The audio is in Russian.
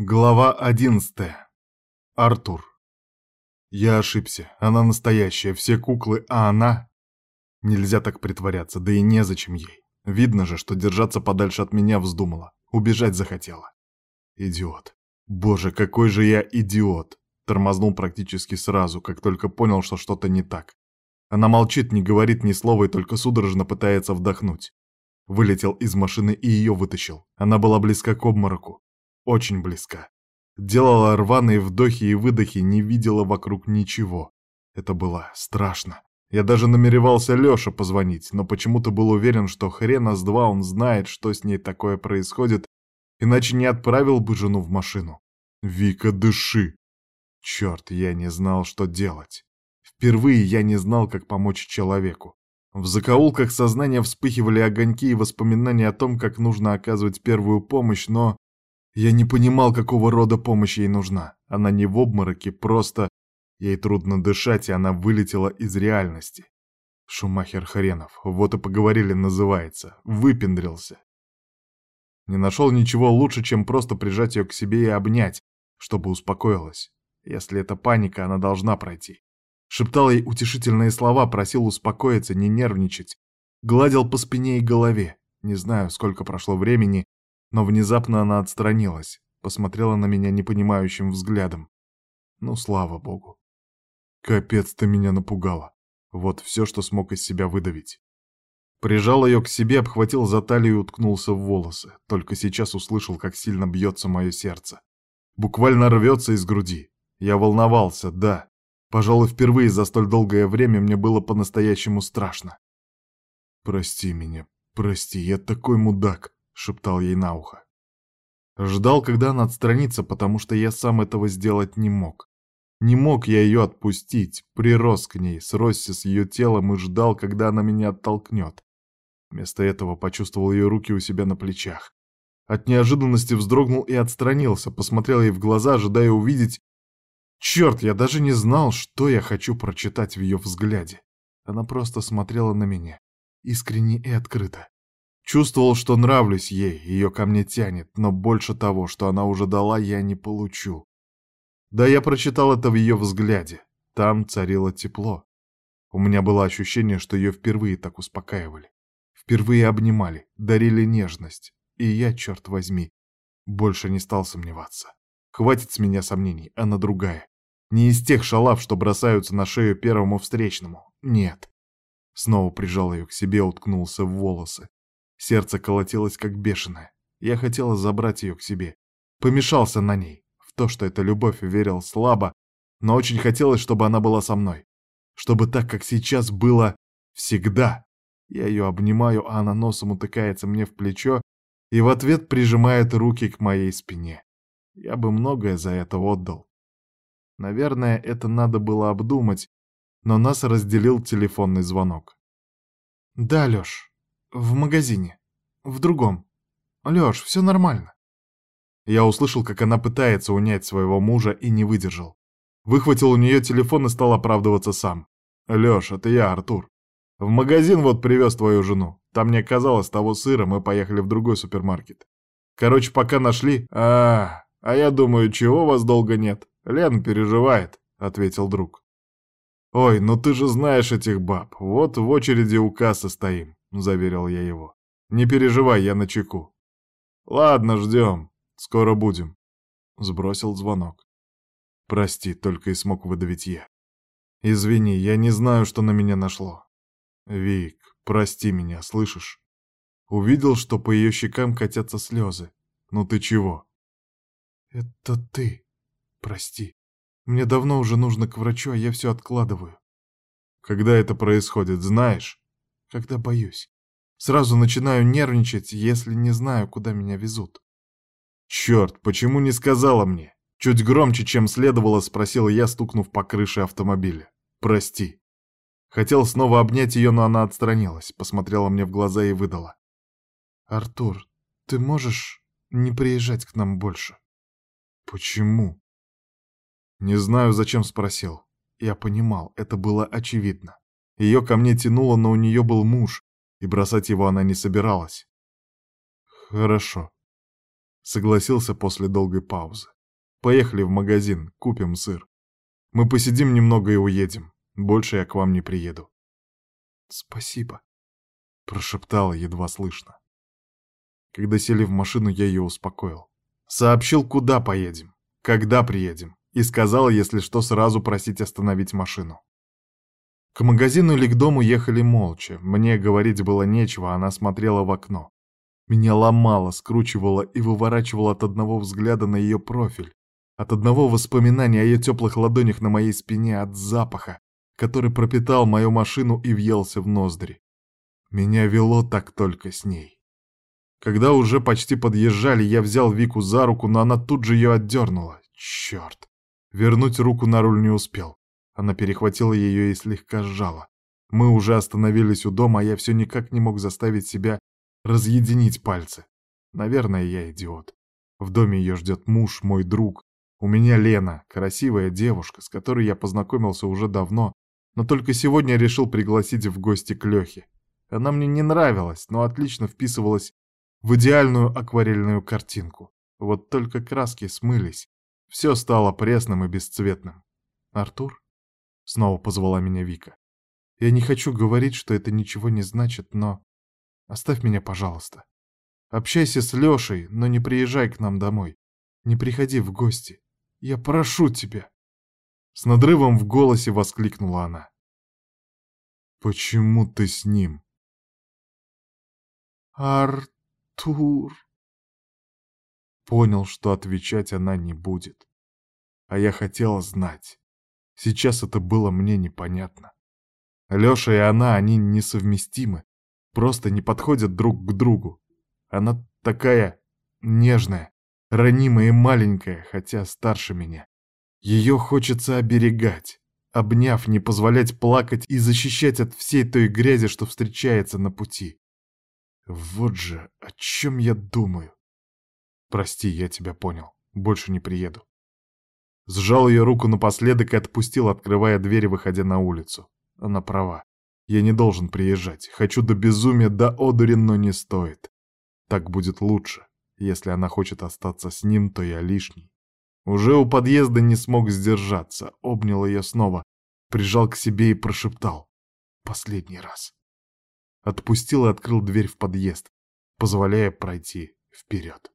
Глава одиннадцатая. Артур. Я ошибся. Она настоящая, все куклы, а она... Нельзя так притворяться, да и не зачем ей. Видно же, что держаться подальше от меня вздумала. Убежать захотела. Идиот. Боже, какой же я идиот. Тормознул практически сразу, как только понял, что что-то не так. Она молчит, не говорит ни слова и только судорожно пытается вдохнуть. Вылетел из машины и ее вытащил. Она была близка к обмороку очень близко. Делала рваные вдохи и выдохи, не видела вокруг ничего. Это было страшно. Я даже намеревался Лёше позвонить, но почему-то был уверен, что хрена с два он знает, что с ней такое происходит, иначе не отправил бы жену в машину. «Вика, дыши!» Чёрт, я не знал, что делать. Впервые я не знал, как помочь человеку. В закоулках сознания вспыхивали огоньки и воспоминания о том, как нужно оказывать первую помощь, но я не понимал, какого рода помощь ей нужна. Она не в обмороке, просто... Ей трудно дышать, и она вылетела из реальности. Шумахер Хренов, вот и поговорили, называется. Выпендрился. Не нашел ничего лучше, чем просто прижать ее к себе и обнять, чтобы успокоилась. Если это паника, она должна пройти. Шептал ей утешительные слова, просил успокоиться, не нервничать. Гладил по спине и голове. Не знаю, сколько прошло времени, но внезапно она отстранилась, посмотрела на меня непонимающим взглядом. Ну, слава богу. Капец, ты меня напугала. Вот все, что смог из себя выдавить. Прижал ее к себе, обхватил за талию и уткнулся в волосы. Только сейчас услышал, как сильно бьется мое сердце. Буквально рвется из груди. Я волновался, да. Пожалуй, впервые за столь долгое время мне было по-настоящему страшно. «Прости меня, прости, я такой мудак», шептал ей на ухо. Ждал, когда она отстранится, потому что я сам этого сделать не мог. Не мог я ее отпустить, прирос к ней, сросся с ее телом и ждал, когда она меня оттолкнет. Вместо этого почувствовал ее руки у себя на плечах. От неожиданности вздрогнул и отстранился, посмотрел ей в глаза, ожидая увидеть... Черт, я даже не знал, что я хочу прочитать в ее взгляде. Она просто смотрела на меня, искренне и открыто. Чувствовал, что нравлюсь ей, ее ко мне тянет, но больше того, что она уже дала, я не получу. Да, я прочитал это в ее взгляде. Там царило тепло. У меня было ощущение, что ее впервые так успокаивали. Впервые обнимали, дарили нежность. И я, черт возьми, больше не стал сомневаться. Хватит с меня сомнений, она другая. Не из тех шалав, что бросаются на шею первому встречному. Нет. Снова прижал ее к себе, уткнулся в волосы. Сердце колотилось как бешеное. Я хотела забрать ее к себе. Помешался на ней. В то, что это любовь, верил слабо, но очень хотелось, чтобы она была со мной. Чтобы так, как сейчас, было всегда. Я ее обнимаю, а она носом утыкается мне в плечо и в ответ прижимает руки к моей спине. Я бы многое за это отдал. Наверное, это надо было обдумать, но нас разделил телефонный звонок. «Да, Лёш», в магазине, в другом. Лёш, всё нормально». Я услышал, как она пытается унять своего мужа и не выдержал. Выхватил у неё телефон и стал оправдываться сам. «Лёш, это я, Артур. В магазин вот привёз твою жену. Там не оказалось того сыра, мы поехали в другой супермаркет. Короче, пока нашли... а а, -а я думаю, чего вас долго нет? Лен переживает», — ответил друг. «Ой, ну ты же знаешь этих баб. Вот в очереди у кассы стоим. — заверил я его. «Не переживай, я на чеку». «Ладно, ждем. Скоро будем». Сбросил звонок. «Прости, только и смог выдавить я. Извини, я не знаю, что на меня нашло. Вик, прости меня, слышишь?» Увидел, что по ее щекам катятся слезы. «Ну ты чего?» «Это ты. Прости. Мне давно уже нужно к врачу, а я все откладываю». «Когда это происходит, знаешь?» когда боюсь. Сразу начинаю нервничать, если не знаю, куда меня везут. «Черт, почему не сказала мне?» Чуть громче, чем следовало, спросил я, стукнув по крыше автомобиля. «Прости». Хотел снова обнять ее, но она отстранилась, посмотрела мне в глаза и выдала. «Артур, ты можешь не приезжать к нам больше?» «Почему?» Не знаю, зачем спросил. Я понимал, это было очевидно. Ее ко мне тянуло, но у нее был муж, и бросать его она не собиралась. «Хорошо», — согласился после долгой паузы. «Поехали в магазин, купим сыр. Мы посидим немного и уедем. Больше я к вам не приеду». «Спасибо», — прошептала едва слышно. Когда сели в машину, я ее успокоил. Сообщил, куда поедем, когда приедем, и сказал, если что, сразу просить остановить машину. К магазину или к дому ехали молча. Мне говорить было нечего, она смотрела в окно. Меня ломало, скручивало и выворачивало от одного взгляда на ее профиль, от одного воспоминания о ее теплых ладонях на моей спине, от запаха, который пропитал мою машину и въелся в ноздри. Меня вело так только с ней. Когда уже почти подъезжали, я взял Вику за руку, но она тут же ее отдернула. Черт! Вернуть руку на руль не успел. Она перехватила ее и слегка сжала. Мы уже остановились у дома, а я все никак не мог заставить себя разъединить пальцы. Наверное, я идиот. В доме ее ждет муж, мой друг. У меня Лена, красивая девушка, с которой я познакомился уже давно, но только сегодня решил пригласить в гости к Лехе. Она мне не нравилась, но отлично вписывалась в идеальную акварельную картинку. Вот только краски смылись. Все стало пресным и бесцветным. «Артур?» Снова позвала меня Вика. Я не хочу говорить, что это ничего не значит, но... Оставь меня, пожалуйста. Общайся с Лешей, но не приезжай к нам домой. Не приходи в гости. Я прошу тебя. С надрывом в голосе воскликнула она. Почему ты с ним? Артур. Понял, что отвечать она не будет. А я хотела знать. Сейчас это было мне непонятно. Лёша и она, они несовместимы, просто не подходят друг к другу. Она такая нежная, ранимая и маленькая, хотя старше меня. Ее хочется оберегать, обняв, не позволять плакать и защищать от всей той грязи, что встречается на пути. Вот же, о чем я думаю. Прости, я тебя понял, больше не приеду. Сжал ее руку напоследок и отпустил, открывая дверь, выходя на улицу. Она права. Я не должен приезжать. Хочу до безумия, до одури, но не стоит. Так будет лучше. Если она хочет остаться с ним, то я лишний. Уже у подъезда не смог сдержаться. Обнял ее снова. Прижал к себе и прошептал. Последний раз. Отпустил и открыл дверь в подъезд, позволяя пройти вперед.